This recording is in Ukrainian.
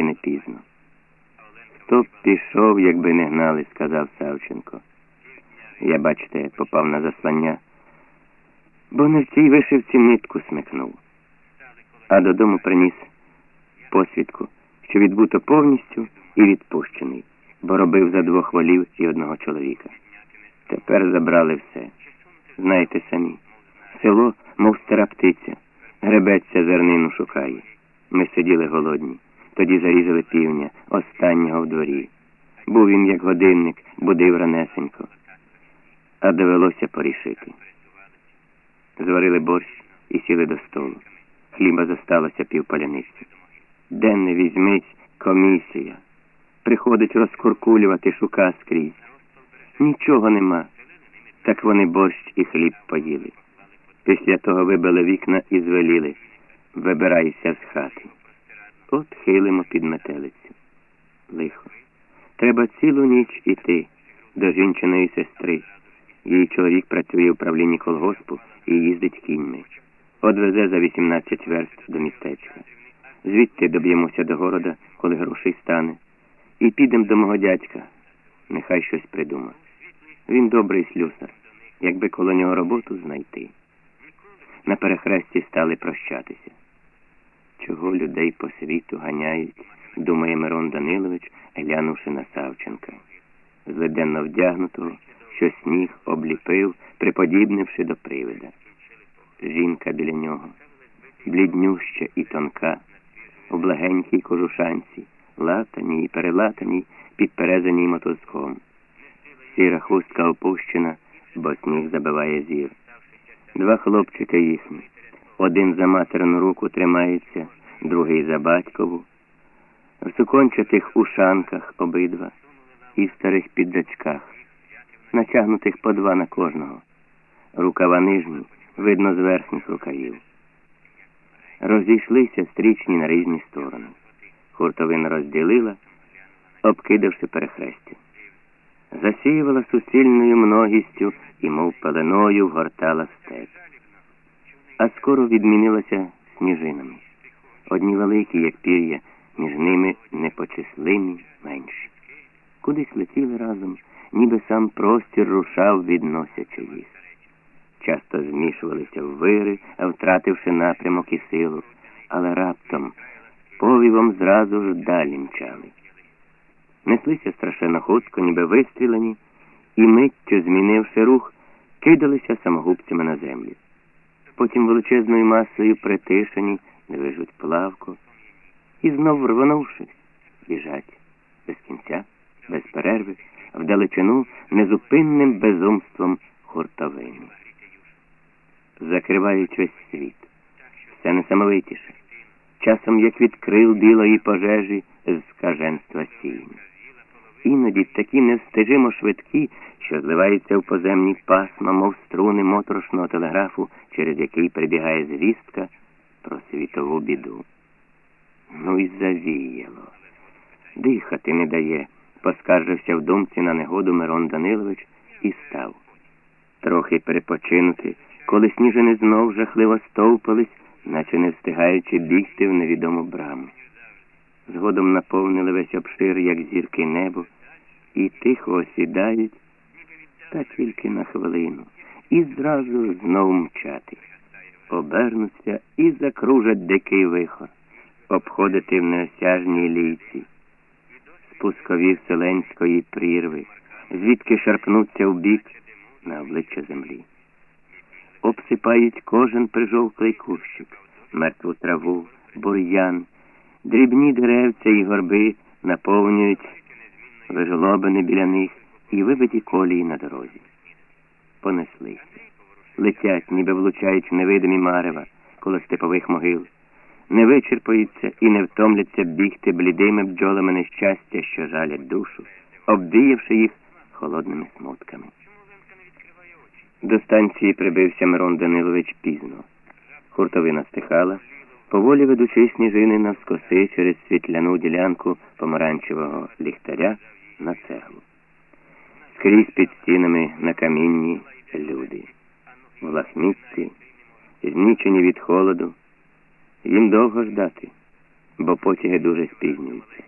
поки не пізно. Хто б пішов, якби не гнали, сказав Савченко. Я, бачите, попав на заслання, бо не в цій вишивці нитку смикнув, а додому приніс посвідку, що відбуто повністю і відпущений, бо робив за двох волів і одного чоловіка. Тепер забрали все. Знаєте самі, село, мов стара птиця, гребеться зернину шукає. Ми сиділи голодні, тоді зарізали півня, останнього в дворі. Був він, як годинник, будив ранесенько, а довелося порішити. Зварили борщ і сіли до столу. Хліба зосталося півпаляниці. Де не візьмись комісія. Приходить розкуркулювати шука скрізь. Нічого нема. Так вони борщ і хліб поїли. Після того вибили вікна і звеліли. Вибирайся з хати. От хилимо під метелицю. Лихо. Треба цілу ніч іти до жінчиної сестри. Її чоловік працює в управлінні колгоспу і їздить кіньми. Одвезе за 18 верст до містечка. Звідти доб'ємося до города, коли грошей стане. І підемо до мого дядька. Нехай щось придума. Він добрий слюсар, якби коло нього роботу знайти. На перехресті стали прощатися. Чого людей по світу ганяють, думає Мирон Данилович, глянувши на Савченка. Зледенно вдягнутого, що сніг обліпив, приподібнивши до привида. Жінка біля нього, бліднюща і тонка, у благенькій кожушанці, латаній і перелатаній, підперезаній мотузком. Сіра хустка опущена, бо сніг забиває зір. Два хлопчика їхні. Один за материну руку тримається, другий за батькову. В сукончатих ушанках обидва і в старих піддачках, натягнутих по два на кожного. Рукава нижні, видно з верхніх рукавів. Розійшлися стрічні на різні сторони. Хуртовина розділила, обкидавши перехрестя. Засіювала суцільною многістю і, мов пеленою, вгортала степ. А скоро відмінилася сніжинами. Одні великі, як пір'я, між ними непочислимі менші. Кудись летіли разом, ніби сам простір рушав, відносячи їх. Часто змішувалися в вири, втративши напрямок і силу, але раптом повівом зразу ж далі мчали. Неслися страшенно хутко, ніби вистрілені, і миттю, змінивши рух, кидалися самогубцями на землю. Потім величезною масою притишені, не вижуть плавко, і знов рванувши, біжать без кінця, без перерви, вдалечину незупинним безумством хуртовини. Закривають весь світ, все несамовитіше, часом як від крил білої пожежі з скаженства сінь. Іноді такі невстижимо швидкі, що зливаються в поземні пасма, мов струни моторошного телеграфу, через який прибігає звістка про світову біду. Ну і завіяло. Дихати не дає, поскаржився в думці на негоду Мирон Данилович і став. Трохи перепочинути, коли сніжини знов жахливо стовпились, наче не встигаючи бігти в невідому браму. Згодом наповнили весь обшир, як зірки небо, і тихо осідають, та тільки на хвилину, і зразу знов мчати. Обернуться і закружать дикий вихор, обходити в неосяжній лійці, спускові вселенської прірви, звідки шарпнуться в бік на обличчя землі. Обсипають кожен прижовклий кущик, мертву траву, бур'ян, дрібні деревця і горби наповнюють вижолобини біля них і вибиті колії на дорозі. Понеслися, летять, ніби влучають невидимі марева коло степових могил, не вичерпаються і не втомляться бігти блідими бджолами нещастя, що жалять душу, обвіявши їх холодними смутками. До станції прибився Мирон Данилович пізно. Хуртовина стихала, поволі ведучи сніжини навскоси через світляну ділянку помаранчевого ліхтаря на цеглу. Скрізь під стінами на камінні люди, в лахмітці, знічені від холоду. Їм довго ждати. бо потяги дуже спізнюються.